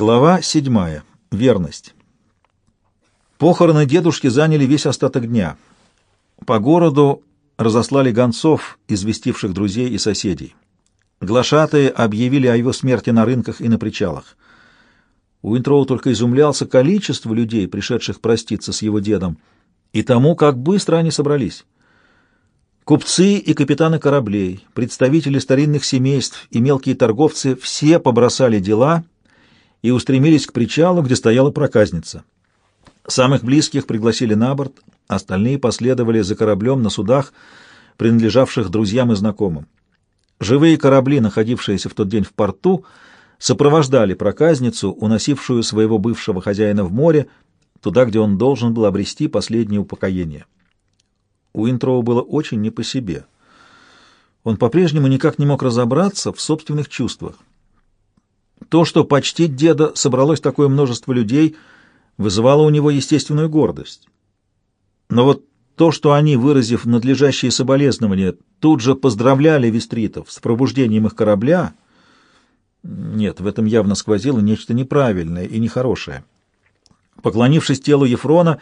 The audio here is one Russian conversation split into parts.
Глава седьмая. Верность. Похороны дедушки заняли весь остаток дня. По городу разослали гонцов, известивших друзей и соседей. Глашатые объявили о его смерти на рынках и на причалах. Уинтроу только изумлялся количеству людей, пришедших проститься с его дедом, и тому, как быстро они собрались. Купцы и капитаны кораблей, представители старинных семейств и мелкие торговцы все побросали дела — и устремились к причалу, где стояла проказница. Самых близких пригласили на борт, остальные последовали за кораблем на судах, принадлежавших друзьям и знакомым. Живые корабли, находившиеся в тот день в порту, сопровождали проказницу, уносившую своего бывшего хозяина в море, туда, где он должен был обрести последнее упокоение. Уинтроу было очень не по себе. Он по-прежнему никак не мог разобраться в собственных чувствах. То, что почти деда собралось такое множество людей, вызывало у него естественную гордость. Но вот то, что они, выразив надлежащие соболезнования, тут же поздравляли вестритов с пробуждением их корабля, нет, в этом явно сквозило нечто неправильное и нехорошее. Поклонившись телу Ефрона,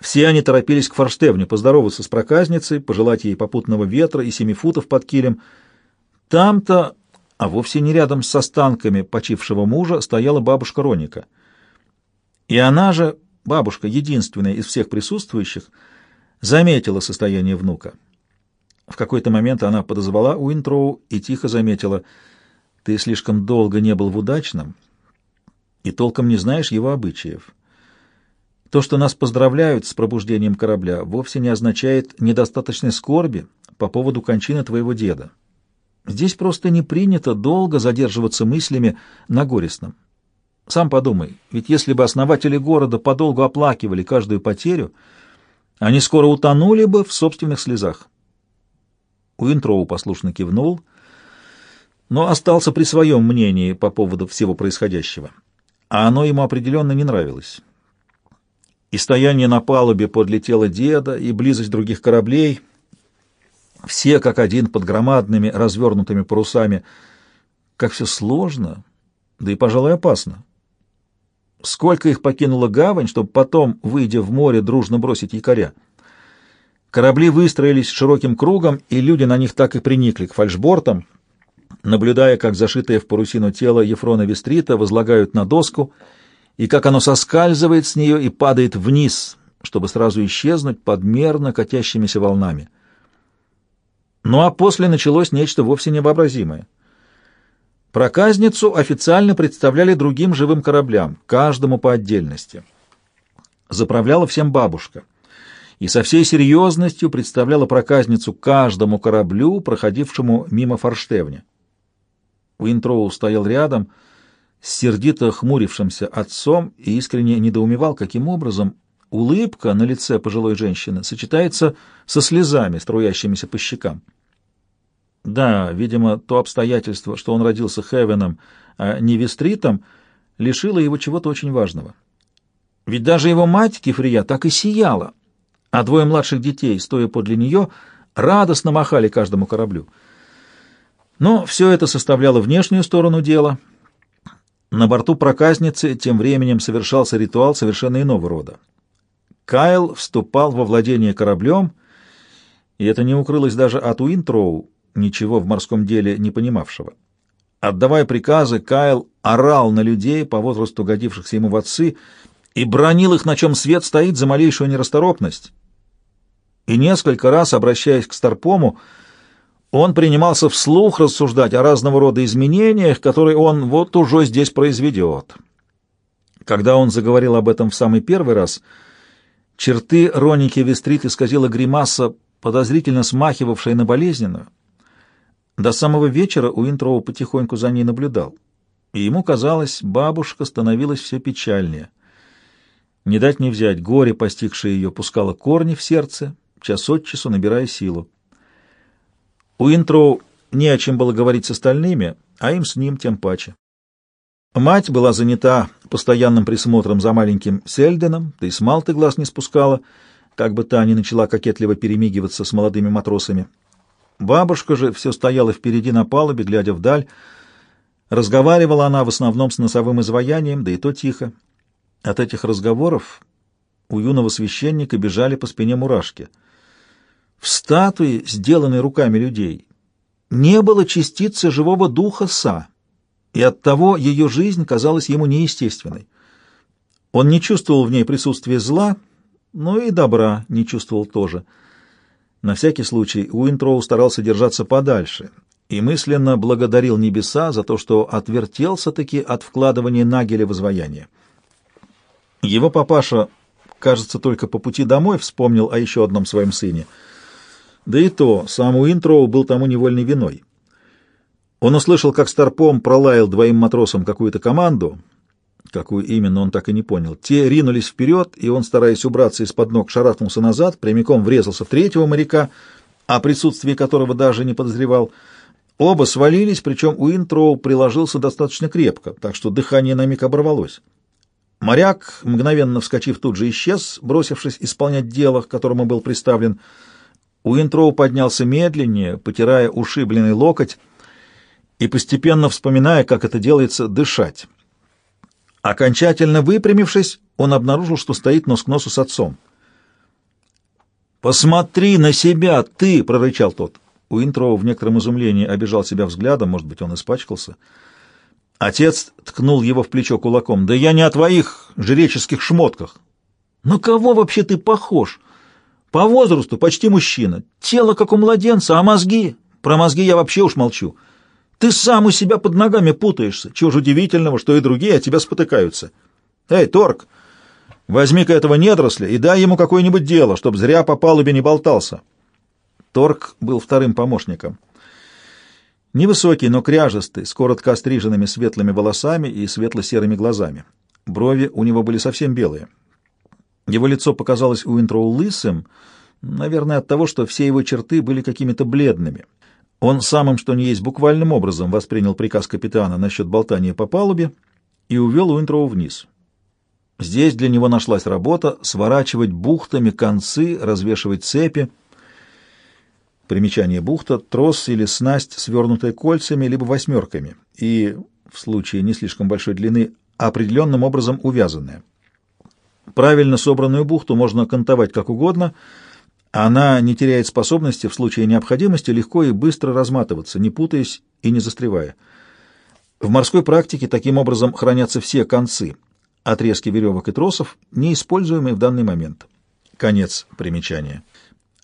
все они торопились к форштевню поздороваться с проказницей, пожелать ей попутного ветра и семи футов под килем. Там-то а вовсе не рядом с останками почившего мужа стояла бабушка Роника. И она же, бабушка, единственная из всех присутствующих, заметила состояние внука. В какой-то момент она подозвала Уинтроу и тихо заметила, «Ты слишком долго не был в удачном и толком не знаешь его обычаев. То, что нас поздравляют с пробуждением корабля, вовсе не означает недостаточной скорби по поводу кончины твоего деда. Здесь просто не принято долго задерживаться мыслями на горестном. Сам подумай, ведь если бы основатели города подолгу оплакивали каждую потерю, они скоро утонули бы в собственных слезах. Уинтроу послушно кивнул, но остался при своем мнении по поводу всего происходящего, а оно ему определенно не нравилось. И стояние на палубе подле тела деда, и близость других кораблей — все как один под громадными развернутыми парусами. Как все сложно, да и, пожалуй, опасно. Сколько их покинуло гавань, чтобы потом, выйдя в море, дружно бросить якоря? Корабли выстроились широким кругом, и люди на них так и приникли к фальшбортам, наблюдая, как зашитое в парусину тело Ефрона Вестрита возлагают на доску, и как оно соскальзывает с нее и падает вниз, чтобы сразу исчезнуть под мерно катящимися волнами. Ну а после началось нечто вовсе невообразимое. Проказницу официально представляли другим живым кораблям, каждому по отдельности. Заправляла всем бабушка. И со всей серьезностью представляла проказницу каждому кораблю, проходившему мимо форштевня. Уинтроу стоял рядом с сердито хмурившимся отцом и искренне недоумевал, каким образом улыбка на лице пожилой женщины сочетается со слезами, струящимися по щекам. Да, видимо, то обстоятельство, что он родился Хевеном, а не Вестритом, лишило его чего-то очень важного. Ведь даже его мать, Кефрия, так и сияла, а двое младших детей, стоя подле нее, радостно махали каждому кораблю. Но все это составляло внешнюю сторону дела. На борту проказницы тем временем совершался ритуал совершенно иного рода. Кайл вступал во владение кораблем, и это не укрылось даже от Уинтроу, ничего в морском деле не понимавшего. Отдавая приказы, Кайл орал на людей, по возрасту годившихся ему в отцы, и бронил их, на чем свет стоит, за малейшую нерасторопность. И несколько раз, обращаясь к Старпому, он принимался вслух рассуждать о разного рода изменениях, которые он вот уже здесь произведет. Когда он заговорил об этом в самый первый раз, черты Роники Вестрит исказила гримаса, подозрительно смахивавшая на болезненную. До самого вечера Уинтроу потихоньку за ней наблюдал, и ему казалось, бабушка становилась все печальнее. Не дать не взять, горе, постигшее ее, пускало корни в сердце, час от часу набирая силу. Уинтроу не о чем было говорить с остальными, а им с ним тем паче. Мать была занята постоянным присмотром за маленьким Сельденом, да и с Малты глаз не спускала, как бы та ни начала кокетливо перемигиваться с молодыми матросами. Бабушка же все стояла впереди на палубе, глядя вдаль. Разговаривала она в основном с носовым изваянием, да и то тихо. От этих разговоров у юного священника бежали по спине мурашки. В статуе, сделанной руками людей, не было частицы живого духа Са, и оттого ее жизнь казалась ему неестественной. Он не чувствовал в ней присутствия зла, но и добра не чувствовал тоже. На всякий случай Уинтроу старался держаться подальше и мысленно благодарил небеса за то, что отвертелся-таки от вкладывания Нагеля в изваяние. Его папаша, кажется, только по пути домой вспомнил о еще одном своем сыне. Да и то, сам Уинтроу был тому невольной виной. Он услышал, как Старпом пролаял двоим матросам какую-то команду — Какую именно, он так и не понял. Те ринулись вперед, и он, стараясь убраться из-под ног, шарахнулся назад, прямиком врезался в третьего моряка, о присутствии которого даже не подозревал. Оба свалились, причем Уинтроу приложился достаточно крепко, так что дыхание на миг оборвалось. Моряк, мгновенно вскочив, тут же исчез, бросившись исполнять дело, к которому был приставлен. Уинтроу поднялся медленнее, потирая ушибленный локоть и постепенно вспоминая, как это делается, дышать. Окончательно выпрямившись, он обнаружил, что стоит нос к носу с отцом. «Посмотри на себя, ты!» — прорычал тот. Уинтроу в некотором изумлении обижал себя взглядом, может быть, он испачкался. Отец ткнул его в плечо кулаком. «Да я не о твоих жреческих шмотках!» «На кого вообще ты похож? По возрасту почти мужчина, тело как у младенца, а мозги? Про мозги я вообще уж молчу». Ты сам у себя под ногами путаешься. Чего ж удивительного, что и другие от тебя спотыкаются. Эй, Торг, возьми-ка этого недоросля и дай ему какое-нибудь дело, чтоб зря по палубе не болтался. Торг был вторым помощником. Невысокий, но кряжестый, с коротко остриженными светлыми волосами и светло-серыми глазами. Брови у него были совсем белые. Его лицо показалось Уинтроу лысым, наверное, от того, что все его черты были какими-то бледными. Он самым что ни есть буквальным образом воспринял приказ капитана насчет болтания по палубе и увел Уинтроу вниз. Здесь для него нашлась работа сворачивать бухтами концы, развешивать цепи. Примечание бухта — трос или снасть, свернутая кольцами либо восьмерками, и, в случае не слишком большой длины, определенным образом увязанная. Правильно собранную бухту можно кантовать как угодно — она не теряет способности в случае необходимости легко и быстро разматываться, не путаясь и не застревая. В морской практике таким образом хранятся все концы, отрезки веревок и тросов, неиспользуемые в данный момент. Конец примечания.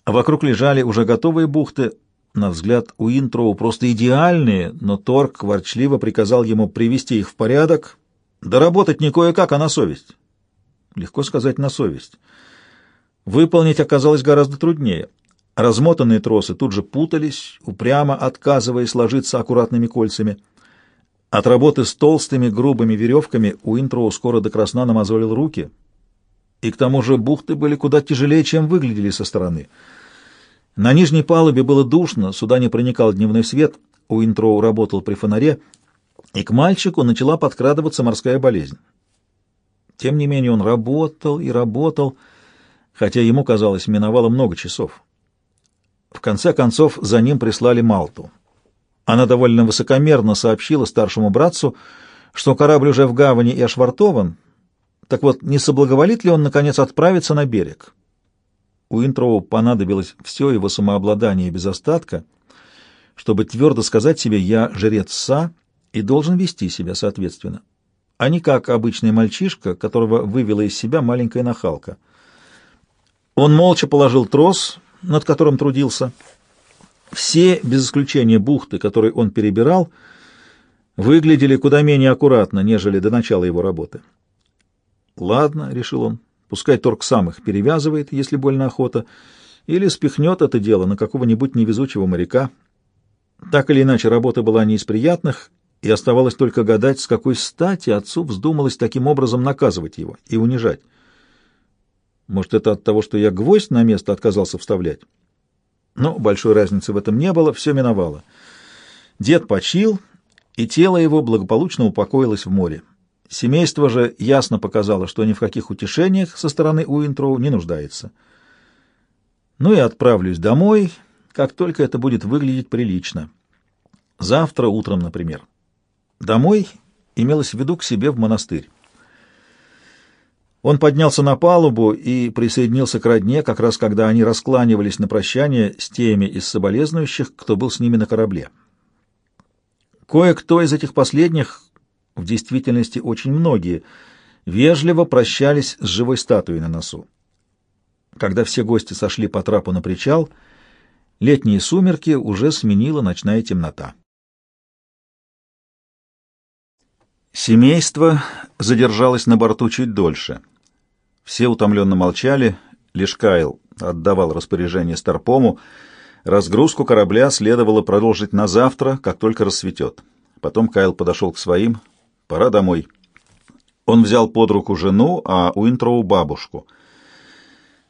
Вокруг лежали уже готовые бухты, на взгляд Уинтроу просто идеальные, но Торг ворчливо приказал ему привести их в порядок, доработать не кое-как, а на совесть. Легко сказать «на совесть». Выполнить оказалось гораздо труднее. Размотанные тросы тут же путались, упрямо отказываясь ложиться аккуратными кольцами. От работы с толстыми грубыми веревками Уинтроу скоро до красна намазолил руки, и к тому же бухты были куда тяжелее, чем выглядели со стороны. На нижней палубе было душно, сюда не проникал дневной свет, Уинтроу работал при фонаре, и к мальчику начала подкрадываться морская болезнь. Тем не менее он работал и работал, хотя ему, казалось, миновало много часов. В конце концов, за ним прислали Малту. Она довольно высокомерно сообщила старшему братцу, что корабль уже в гавани и ошвартован, так вот, не соблаговолит ли он, наконец, отправиться на берег? Уинтроу понадобилось все его самообладание без остатка, чтобы твердо сказать себе «я жрец Са» и должен вести себя соответственно, а не как обычный мальчишка, которого вывела из себя маленькая нахалка — он молча положил трос, над которым трудился. Все, без исключения бухты, которые он перебирал, выглядели куда менее аккуратно, нежели до начала его работы. «Ладно», — решил он, — «пускай торг сам их перевязывает, если больно охота, или спихнет это дело на какого-нибудь невезучего моряка». Так или иначе, работа была не из приятных, и оставалось только гадать, с какой стати отцу вздумалось таким образом наказывать его и унижать. Может, это от того, что я гвоздь на место отказался вставлять? Но большой разницы в этом не было, все миновало. Дед почил, и тело его благополучно упокоилось в море. Семейство же ясно показало, что ни в каких утешениях со стороны Уинтроу не нуждается. Ну и отправлюсь домой, как только это будет выглядеть прилично. Завтра утром, например. Домой имелось в виду к себе в монастырь. Он поднялся на палубу и присоединился к родне, как раз когда они раскланивались на прощание с теми из соболезнующих, кто был с ними на корабле. Кое-кто из этих последних, в действительности очень многие, вежливо прощались с живой статуей на носу. Когда все гости сошли по трапу на причал, летние сумерки уже сменила ночная темнота. Семейство задержалось на борту чуть дольше. Все утомленно молчали, лишь Кайл отдавал распоряжение Старпому. Разгрузку корабля следовало продолжить на завтра, как только рассветет. Потом Кайл подошел к своим. «Пора домой». Он взял под руку жену, а Уинтроу — бабушку.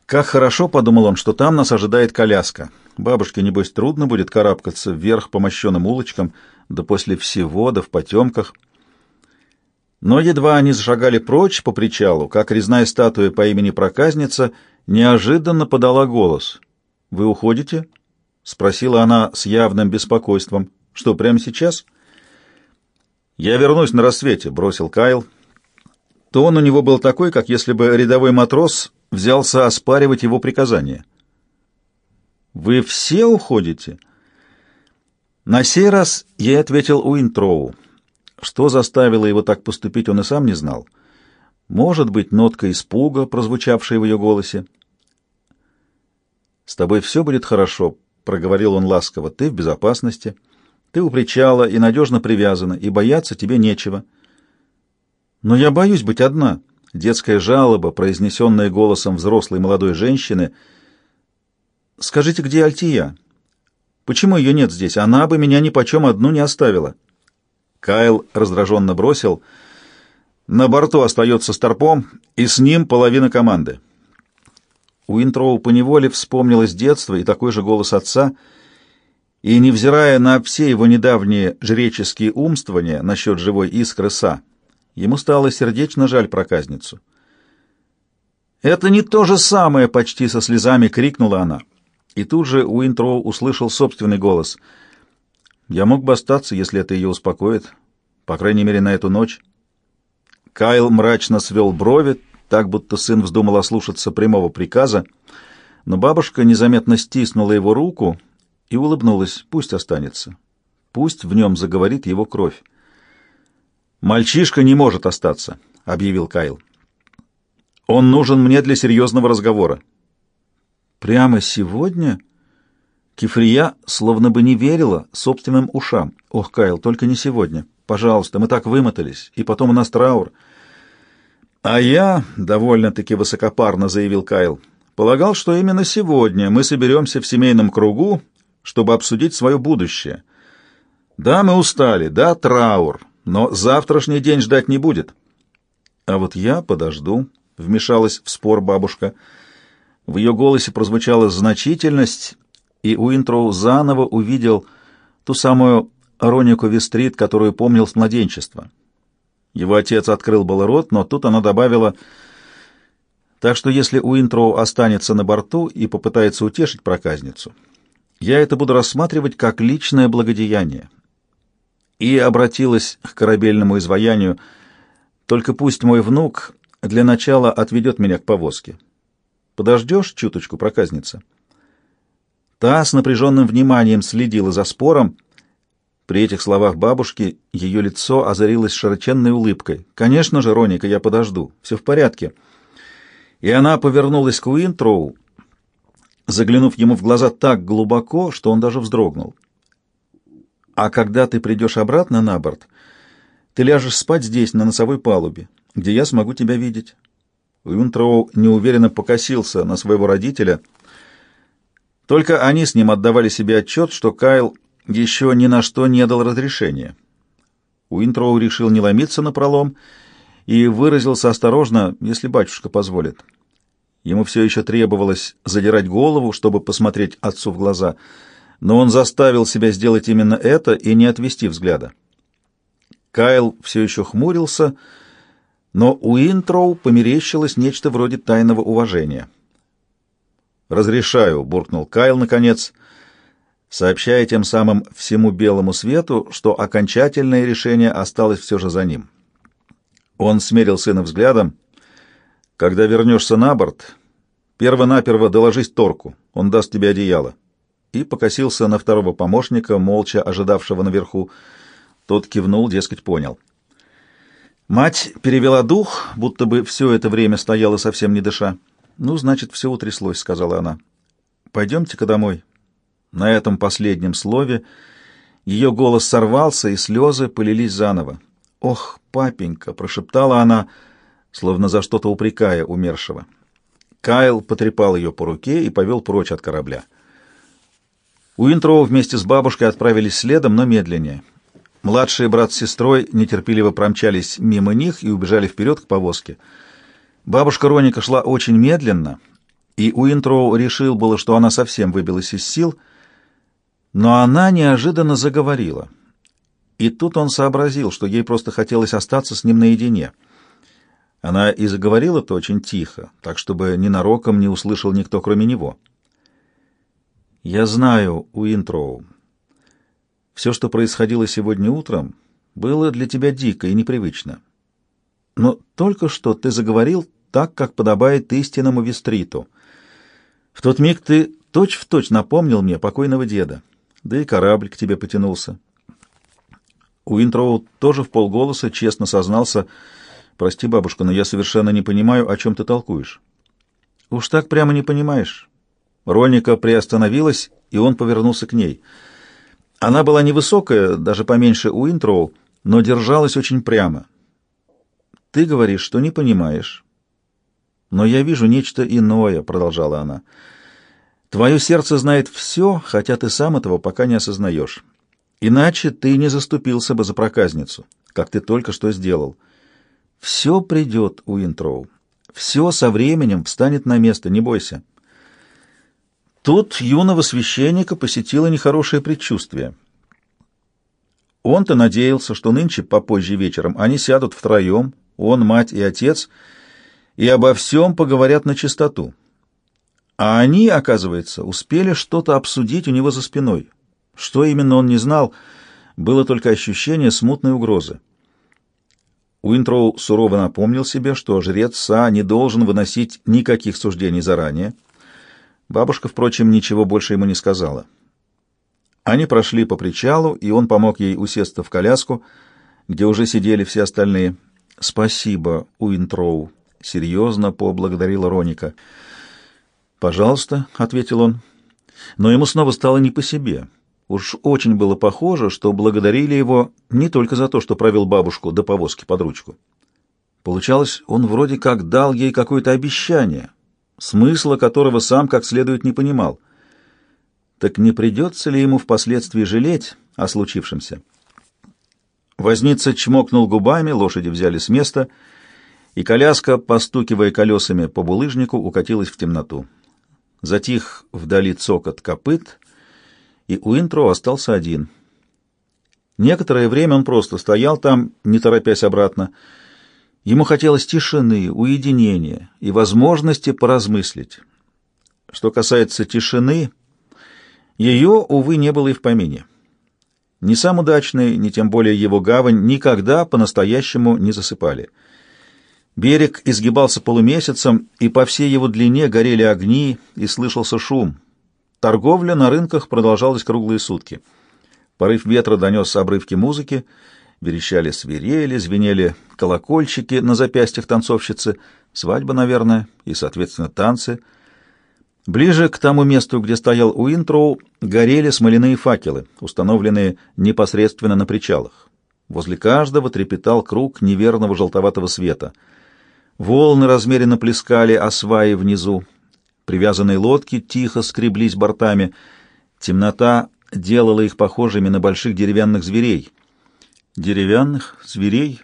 «Как хорошо», — подумал он, — «что там нас ожидает коляска. Бабушке, небось, трудно будет карабкаться вверх по мощенным улочкам, да после всего, да в потемках». Но едва они зашагали прочь по причалу, как резная статуя по имени Проказница неожиданно подала голос. «Вы уходите?» — спросила она с явным беспокойством. «Что, прямо сейчас?» «Я вернусь на рассвете», — бросил Кайл. Тон у него был такой, как если бы рядовой матрос взялся оспаривать его приказание. «Вы все уходите?» На сей раз ей ответил Уинтроу. Что заставило его так поступить, он и сам не знал. Может быть, нотка испуга, прозвучавшая в ее голосе. «С тобой все будет хорошо», — проговорил он ласково. «Ты в безопасности, ты у причала и надежно привязана, и бояться тебе нечего». «Но я боюсь быть одна», — детская жалоба, произнесенная голосом взрослой молодой женщины. «Скажите, где Альтия? Почему ее нет здесь? Она бы меня ни почем одну не оставила». Кайл раздраженно бросил. «На борту остается Старпом, и с ним половина команды». Уинтроу поневоле вспомнилось детство и такой же голос отца, и, невзирая на все его недавние жреческие умствования насчет живой искры Са, ему стало сердечно жаль проказницу. «Это не то же самое!» — почти со слезами крикнула она. И тут же Уинтроу услышал собственный голос — я мог бы остаться, если это ее успокоит, по крайней мере, на эту ночь. Кайл мрачно свел брови, так будто сын вздумал ослушаться прямого приказа, но бабушка незаметно стиснула его руку и улыбнулась. Пусть останется. Пусть в нем заговорит его кровь. «Мальчишка не может остаться», — объявил Кайл. «Он нужен мне для серьезного разговора». «Прямо сегодня?» Кифрия словно бы не верила собственным ушам. «Ох, Кайл, только не сегодня. Пожалуйста, мы так вымотались, и потом у нас траур». «А я, — довольно-таки высокопарно заявил Кайл, — полагал, что именно сегодня мы соберемся в семейном кругу, чтобы обсудить свое будущее. Да, мы устали, да, траур, но завтрашний день ждать не будет». «А вот я подожду», — вмешалась в спор бабушка. В ее голосе прозвучала значительность и Уинтроу заново увидел ту самую Ронику Вестрит, которую помнил с младенчества. Его отец открыл был рот, но тут она добавила, «Так что если Уинтроу останется на борту и попытается утешить проказницу, я это буду рассматривать как личное благодеяние». И обратилась к корабельному изваянию, «Только пусть мой внук для начала отведет меня к повозке. Подождешь чуточку, проказница?» Та с напряженным вниманием следила за спором. При этих словах бабушки ее лицо озарилось широченной улыбкой. «Конечно же, Роника, я подожду. Все в порядке». И она повернулась к Уинтроу, заглянув ему в глаза так глубоко, что он даже вздрогнул. «А когда ты придешь обратно на борт, ты ляжешь спать здесь, на носовой палубе, где я смогу тебя видеть». Уинтроу неуверенно покосился на своего родителя — только они с ним отдавали себе отчет, что Кайл еще ни на что не дал разрешения. Уинтроу решил не ломиться на пролом и выразился осторожно, если батюшка позволит. Ему все еще требовалось задирать голову, чтобы посмотреть отцу в глаза, но он заставил себя сделать именно это и не отвести взгляда. Кайл все еще хмурился, но у Интроу померещилось нечто вроде тайного уважения. «Разрешаю», — буркнул Кайл наконец. сообщая тем самым всему белому свету, что окончательное решение осталось все же за ним. Он смерил сына взглядом. «Когда вернешься на борт, перво-наперво доложись Торку, он даст тебе одеяло». И покосился на второго помощника, молча ожидавшего наверху. Тот кивнул, дескать, понял. Мать перевела дух, будто бы все это время стояла совсем не дыша. «Ну, значит, все утряслось», — сказала она. «Пойдемте-ка домой». На этом последнем слове ее голос сорвался, и слезы полились заново. «Ох, папенька!» — прошептала она, словно за что-то упрекая умершего. Кайл потрепал ее по руке и повел прочь от корабля. Уинтроу вместе с бабушкой отправились следом, но медленнее. Младший брат с сестрой нетерпеливо промчались мимо них и убежали вперед к повозке. Бабушка Роника шла очень медленно, и Уинтроу решил было, что она совсем выбилась из сил, но она неожиданно заговорила. И тут он сообразил, что ей просто хотелось остаться с ним наедине. Она и заговорила-то очень тихо, так чтобы ненароком не услышал никто, кроме него. «Я знаю, Уинтроу, все, что происходило сегодня утром, было для тебя дико и непривычно. Но только что ты заговорил так, как подобает истинному вестриту. В тот миг ты точь-в-точь точь напомнил мне покойного деда, да и корабль к тебе потянулся. Уинтроу тоже в полголоса честно сознался, «Прости, бабушка, но я совершенно не понимаю, о чем ты толкуешь». «Уж так прямо не понимаешь». Роника приостановилась, и он повернулся к ней — она была невысокая, даже поменьше Уинтроу, но держалась очень прямо. «Ты говоришь, что не понимаешь». «Но я вижу нечто иное», — продолжала она. «Твое сердце знает все, хотя ты сам этого пока не осознаешь. Иначе ты не заступился бы за проказницу, как ты только что сделал. Все придет, Уинтроу. Все со временем встанет на место, не бойся». Тут юного священника посетило нехорошее предчувствие. Он-то надеялся, что нынче, попозже вечером, они сядут втроем, он, мать и отец, и обо всем поговорят на чистоту. А они, оказывается, успели что-то обсудить у него за спиной. Что именно он не знал, было только ощущение смутной угрозы. Уинтроу сурово напомнил себе, что жрец Са не должен выносить никаких суждений заранее, Бабушка, впрочем, ничего больше ему не сказала. Они прошли по причалу, и он помог ей усесться в коляску, где уже сидели все остальные. «Спасибо, Уинтроу», — серьезно поблагодарила Роника. «Пожалуйста», — ответил он. Но ему снова стало не по себе. Уж очень было похоже, что благодарили его не только за то, что провел бабушку до повозки под ручку. Получалось, он вроде как дал ей какое-то обещание — смысла которого сам как следует не понимал. Так не придется ли ему впоследствии жалеть о случившемся? Возница чмокнул губами, лошади взяли с места, и коляска, постукивая колесами по булыжнику, укатилась в темноту. Затих вдали цокот копыт, и Уинтро остался один. Некоторое время он просто стоял там, не торопясь обратно, Ему хотелось тишины, уединения и возможности поразмыслить. Что касается тишины, ее, увы, не было и в помине. Ни сам удачный, ни тем более его гавань никогда по-настоящему не засыпали. Берег изгибался полумесяцем, и по всей его длине горели огни, и слышался шум. Торговля на рынках продолжалась круглые сутки. Порыв ветра донес обрывки музыки — верещали свирели, звенели колокольчики на запястьях танцовщицы, свадьба, наверное, и, соответственно, танцы. Ближе к тому месту, где стоял Уинтроу, горели смоляные факелы, установленные непосредственно на причалах. Возле каждого трепетал круг неверного желтоватого света. Волны размеренно плескали о сваи внизу. Привязанные лодки тихо скреблись бортами. Темнота делала их похожими на больших деревянных зверей — деревянных, зверей.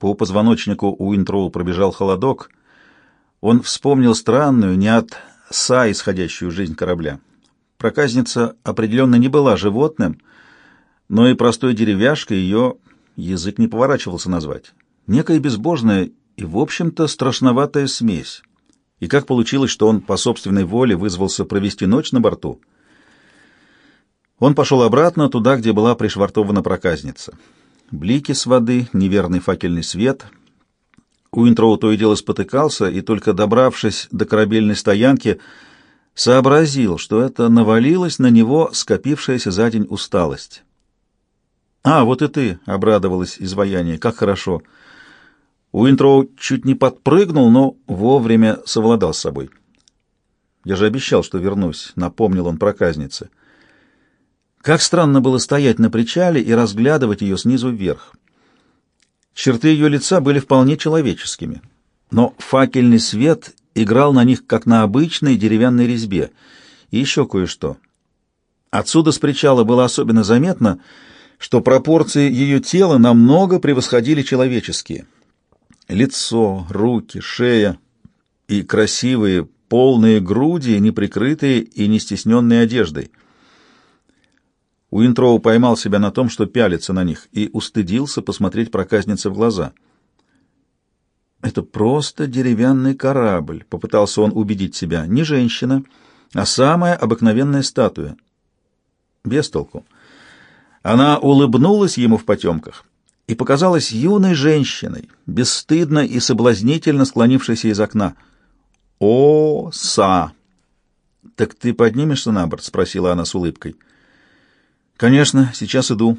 По позвоночнику у Интроу пробежал холодок. Он вспомнил странную, не от са исходящую жизнь корабля. Проказница определенно не была животным, но и простой деревяшкой ее язык не поворачивался назвать. Некая безбожная и, в общем-то, страшноватая смесь. И как получилось, что он по собственной воле вызвался провести ночь на борту — Он пошел обратно, туда, где была пришвартована проказница. Блики с воды, неверный факельный свет. Уинтроу то и дело спотыкался, и только добравшись до корабельной стоянки, сообразил, что это навалилась на него скопившаяся за день усталость. «А, вот и ты!» — обрадовалась изваяние. «Как хорошо!» Уинтроу чуть не подпрыгнул, но вовремя совладал с собой. «Я же обещал, что вернусь», — напомнил он проказнице. Как странно было стоять на причале и разглядывать ее снизу вверх. Черты ее лица были вполне человеческими, но факельный свет играл на них, как на обычной деревянной резьбе. И еще кое-что. Отсюда с причала было особенно заметно, что пропорции ее тела намного превосходили человеческие. Лицо, руки, шея и красивые, полные груди, неприкрытые и не стесненные одеждой — Уинтроу поймал себя на том, что пялится на них, и устыдился посмотреть проказнице в глаза. «Это просто деревянный корабль», — попытался он убедить себя. «Не женщина, а самая обыкновенная статуя». Без толку. Она улыбнулась ему в потемках и показалась юной женщиной, бесстыдно и соблазнительно склонившейся из окна. «О, Са!» «Так ты поднимешься на борт?» — спросила она с улыбкой. «Конечно, сейчас иду»,